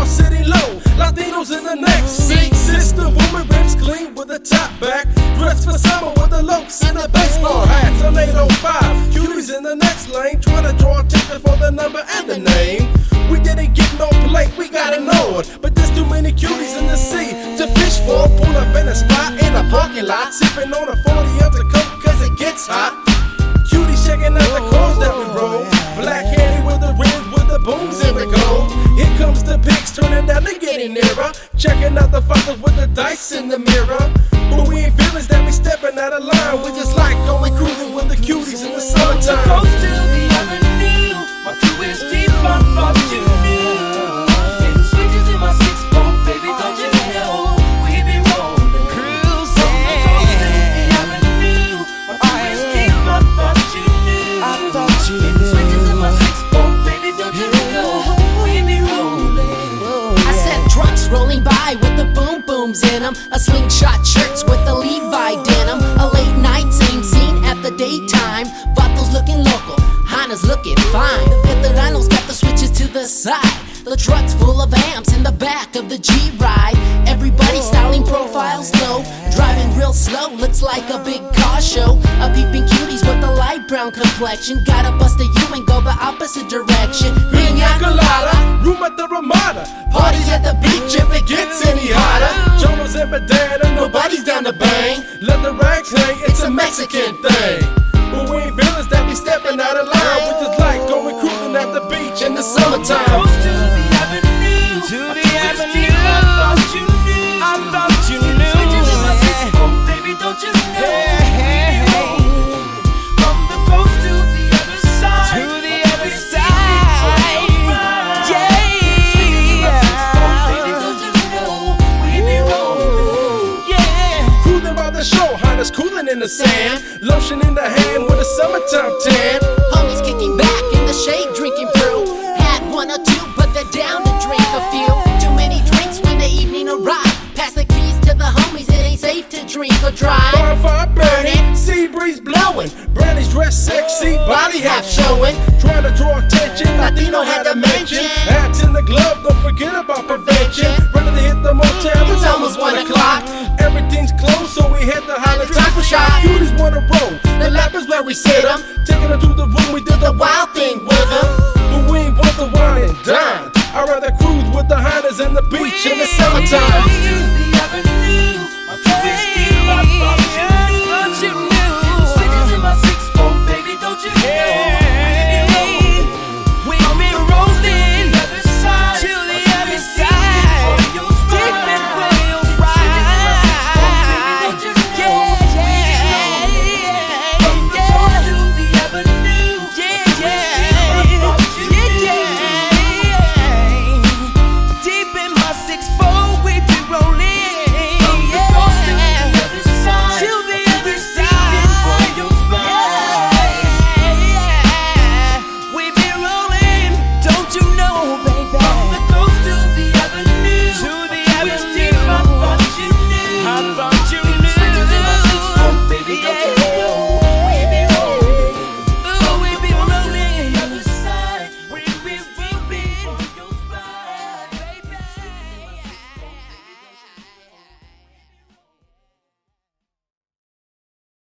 all sitting low. Latinos in the next seat. Sister woman rims clean with a top back. Dressed for summer with the looks and a baseball hat. Tornado 5. Cuties in the next lane. Trying to draw attention for the number and the name. We didn't get no plate, we got ignored. But there's too many cuties in the sea to fish for. Pull up in a spot in a parking lot. Sipping on a 40 ounce of coke cause it gets hot. Getting nearer. Checking out the fuckers with the dice in the mirror. But we ain't feelings that we stepping out of line. We just like going cruising with the cuties in the summertime. Booms in them. A slingshot shirts with the Levi denim. A late night scene at the daytime. Vatos looking local, Hana's looking fine. The veteranos got the switches to the side. The truck's full of amps in the back of the G ride. Everybody styling profiles low, driving real slow. Looks like a big car show. A peeping cuties with a light brown complexion. Gotta bust a U and go the opposite direction. Pina colada, room at the Ramada. Parties at the beach if it gets any Down to bang. Let the rags hang, it's a Mexican thing. But we ain't feelings that be stepping out of line. We just like going cruising at the beach in the summertime. Sand. Lotion in the hand with a summertime tan. Homies kicking back in the shade, drinking brew. Had one or two, but they're down to drink a few. Too many drinks when the evening arrives. Pass the keys to the homies, it ain't safe to drink or drive. Bonfire burning, sea breeze blowing. Brandy's dressed sexy, body half showing. Trying to draw attention, Latino had to mention. Hats in the glove, don't forget about prevention. Ready to hit the motel, It's almost one o'clock. Everything's closed, so we head to holler. For shot. Cuties wanna roll, the lap is where we sit 'em. Taking her to the room, we did the wild thing with 'em. But we ain't want the wine and dine. I'd rather cruise with the Hinas and the beach in the summertime.